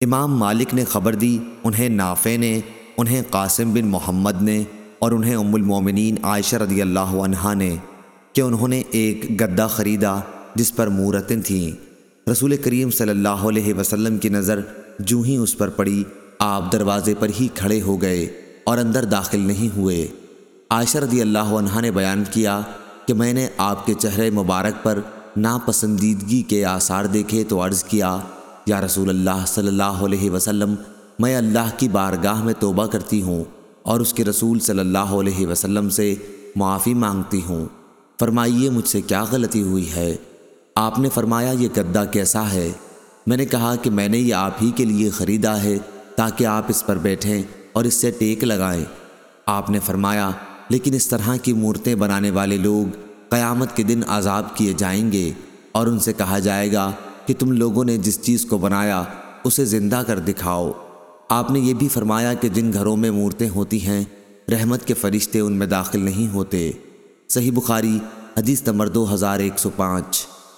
امام مالک نے خبر دی، انہیں نافع نے، انہیں قاسم بن محمد نے اور انہیں ام المومنین عائشہ رضی اللہ عنہا نے کہ انہوں نے ایک گدہ خریدا جس پر مورتیں تھیں۔ رسول کریم صلی اللہ علیہ وسلم کی نظر جو ہی اس پر پڑی، آپ دروازے پر ہی کھڑے ہو گئے اور اندر داخل نہیں ہوئے۔ عائشہ رضی اللہ عنہ نے بیان کیا کہ میں نے آپ کے چہرے مبارک پر ناپسندیدگی کے آثار دیکھے تو عرض کیا یا رسول اللہ صلی اللہ علیہ وسلم، میں اللہ کی بارگاہ میں توبہ کرتی ہوں اور اس کے رسول صلی اللہ علیہ وسلم سے معافی مانگتی ہوں۔ فرمائیے مجھ سے کیا غلطی ہوئی ہے؟ آپ نے فرمایا یہ گدہ کیسا ہے؟ میں نے کہا کہ میں نے یہ آپ ہی کے لیے خریدا ہے تاکہ آپ اس پر بیٹھیں اور اس سے ٹیک لگائیں۔ آپ نے فرمایا، لیکن اس طرح کی مورتیں بنانے والے لوگ قیامت کے دن عذاب کیے جائیں گے اور ان سے کہا جائے گا کہ تم لوگوں نے جس چیز کو بنایا اسے زندہ کر دکھاؤ۔ آپ نے یہ بھی فرمایا کہ جن گھروں میں مورتیں ہوتی ہیں، رحمت کے فرشتے ان میں داخل نہیں ہوتے۔ صحیح بخاری، حدیث نمبر دو ہزار ایک سو پانچ۔